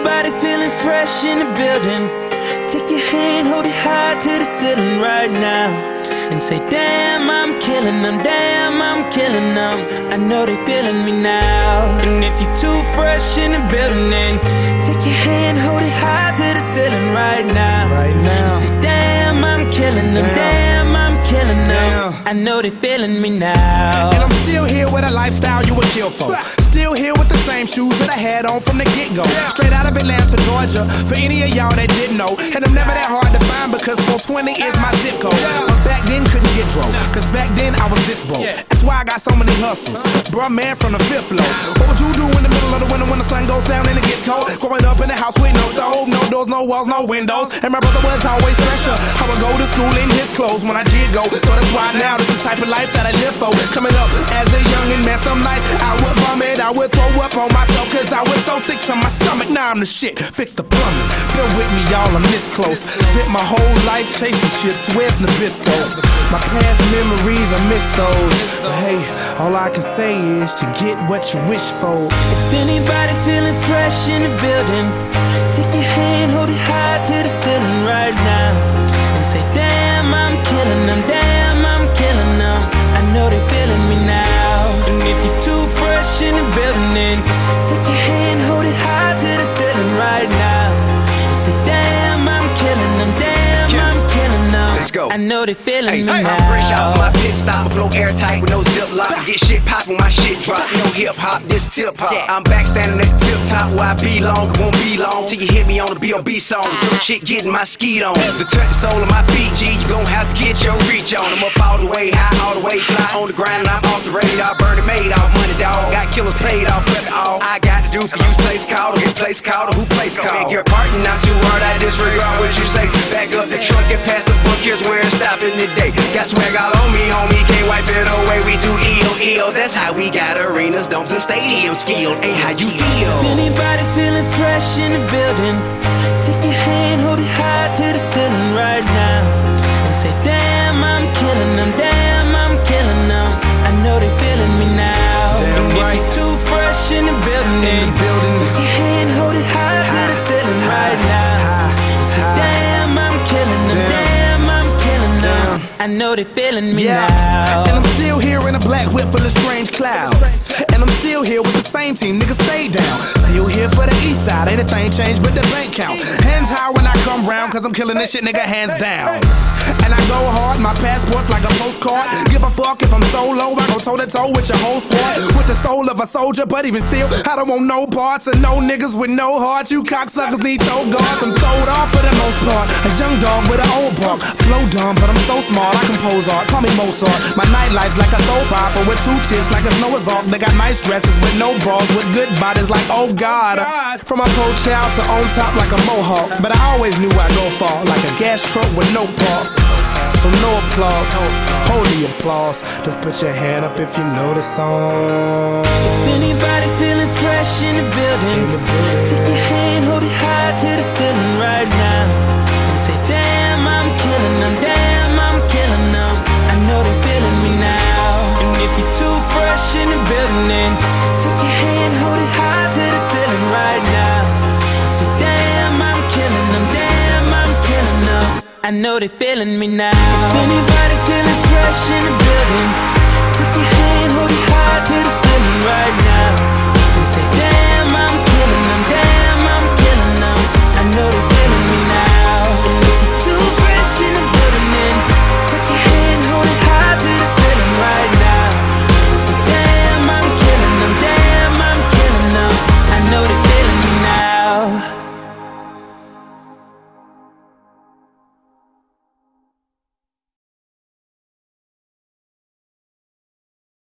anybody feeling fresh in the building, take your hand, hold it high to the ceiling right now. And say, damn, I'm killing them, damn, I'm killing them. I know they feeling me now. And if you're too fresh in the building, then take your hand, hold it high to the ceiling right now. Right now. I know they feeling me now. And I'm still here with a lifestyle you would kill for. Still here with the same shoes that I had on from the get go. Straight out of Atlanta, Georgia. For any of y'all that didn't know. And I'm never that hard to find because 420 is my zip code. Back then couldn't get drove. Cause back then I was this broke. That's why I got so many hustles. Uh-huh. Bruh, man, from the fifth floor. What would you do in the middle of the winter when the sun goes down and it gets cold? Growing up in the house with no stove, no doors, no walls, no windows. And my brother was always special. I would go to school in his clothes when I did go. So that's why now this is the type of life that I live for. Coming up as a youngin', man, some nights I would vomit, I would throw up on myself cause I was so sick to my stomach. Now I'm the shit, fix the plumbing. Bear with me, y'all, I'm this close. Spent my whole life chasing chips, where's Nabisco? My past memories, I miss those. But hey, all I can say is you get what you wish for. If anybody feeling fresh in the building, take your hand, hold it high to the ceiling right now. And say, damn, I'm killing them, damn, I'm killing them. I know they feeling me now. And if you're too fresh in the building, Let's go. I know they feeling Hey, me I'm now. fresh out my pit stop, flow airtight with no zip lock. Get shit poppin', my shit drop. No hip hop, this tip hop. I'm back standing at the tip top where I belong. It won't be long till you hit me on the B.O.B. song. Ah. Your chick getting my skeet on. To touch the sole of my feet, G, you gon' have to get your reach on. I'm up all the way, high all the way, fly on the ground. I'm off the radar, burn it made off money, dog. Got killers paid off, it all. I got to do for you, place called, or get place called, or who place called. Beg your pardon, not too hard, I disregard what you say. Back up the truck and pass the book, here's where it's stopping today. Got swag all on me, homie, can't wipe it away. We too ill, ill. That's how we got arenas, domes, and stadiums filled. Ain't how you feel. anybody feeling fresh in the building, take your hand, hold it high to the ceiling right now. And say, damn, I know they feeling me Yeah, now. and I'm still here in a black whip full of strange clouds. And I'm still here with the same team, niggas stay down. Still here for the east side, anything changed but the bank count. Hands high when I come round, cause I'm killing this shit, nigga, hands down. And I go hard, my passport's like a postcard. Give a fuck if I'm solo, I go toe to toe with your whole squad. With the soul of a soldier, but even still, I don't want no parts and no niggas with no hearts. You cocksuckers need throw guards. I'm throwed off for the most part. A young dog with an old bark. Flow dumb, but I'm so smart, I compose art. Call me Mozart. My nightlife's like a soap opera with two chicks like a Noah's Ark. They got nice dresses with no bras, with good bodies like, oh God. From a poor child to on top like a mohawk. But I always knew I'd go far, like a gas truck with no park. So no applause, Holy applause. Just put your hand up if you know the song. If anybody feeling fresh in the building, take your hand, hold it high to the ceiling right now. I know they're feeling me now. If anybody feeling crushed in a building, take your hand, hold it high to the ceiling right now.